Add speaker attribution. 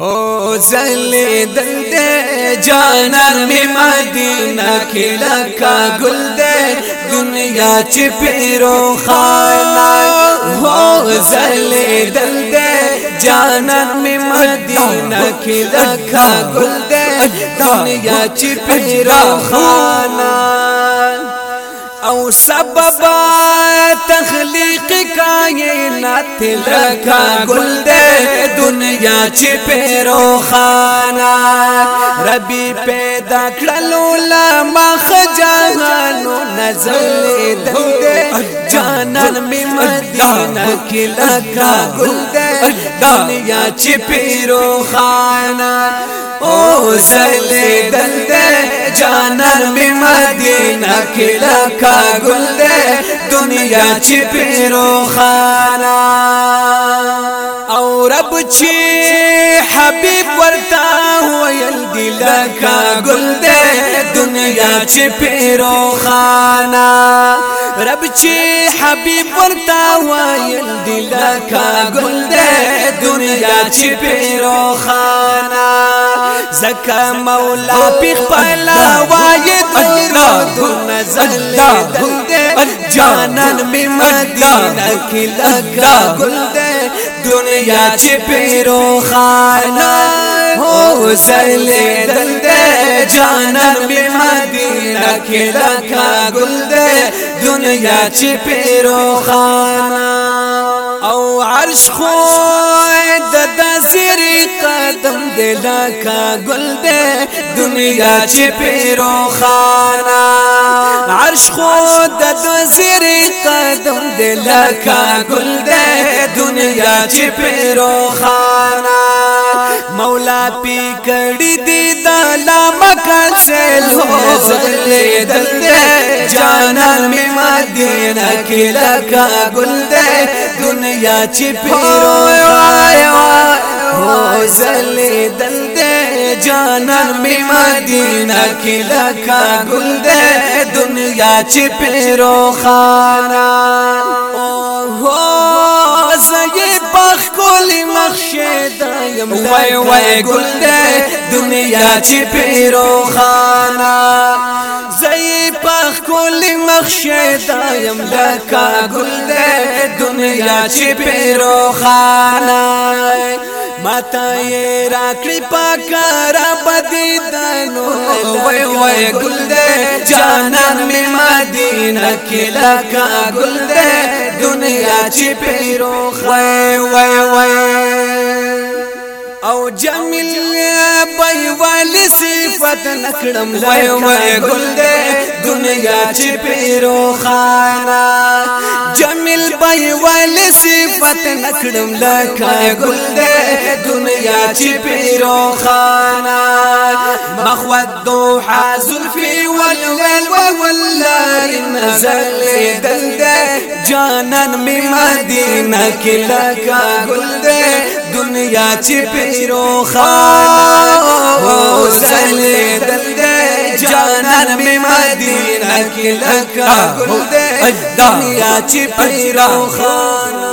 Speaker 1: هو زلی دل دے جانان می مدینہ کی لکا گل دے دنیا چی پیرو خانا ہو زلی دل دے جانان می مدینہ کی لکا گل دے دنیا چی پیرو خانا او سبب تخلیق کائنات لکا گل دے چې پیرو خانا ربي پیدا کړلو لا مخ جهانو نزل دند جانان می مدینه کې لگا ګل دنیا چې پیرو خانا او زل دند جانان می مدینه کې لگا ګل دنیا چې پیرو خانا چې حبيب ورتا ویل دی کا گل دے دنیا چې پیرو خانا رب چی حبيب ورتا ویل دی کا گل دے دنیا چې پیرو خانا زکا مولا پی خپلا وای دورا گن زل دل دے جانان می مدینہ کی لگا گل دے دنیا چې پیرو خانه هو زل دل دې جانان می مدینه کې لکا ګل دې دنیا چې پیرو خانه او عرش خو د دزر قدم دې لکا ګل دې دنیا چې پیرو خانه عرش خود د زیر قدم د لکا گل د دنیا چې پیرو خانا مولا پی کړي دی د لامکان سلو زغلې دلته جانان می مدینه کې لکا گل د دنیا چې پیرو خانا هو زلې دلته جانان می مدینہ کی لکا گل دے دنیا چی پیرو خانا اوہو سید پخ کولی مخشید یم وی وی گل دے دنیا چی پیرو خانا پخ کولی مخشیدا یم لکا گل دے دنیا چی پیرو خانا ماتا یې راکړی پاکارا بدی دنو وای وای گل دے جانان می مدینہ کې لکا گل دے دنیا چی پیرو خای وای وای او جمیل بای والی صفت نکړم وای وای گل دے نگا چی پیرو خانا جمیل بای والی صفت نکڑم لکھا گل دے دنیا چی پیرو خانا مخوت دوحا زلفی والول واللاری نزل دل دے جانن می مدینہ کی لکھا گل دے دنیا چی پیرو خانا وزل دل دے جانن می مدینہ کې لکه ګل دې دنیا چې پیرو خان